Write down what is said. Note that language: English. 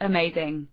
Amazing.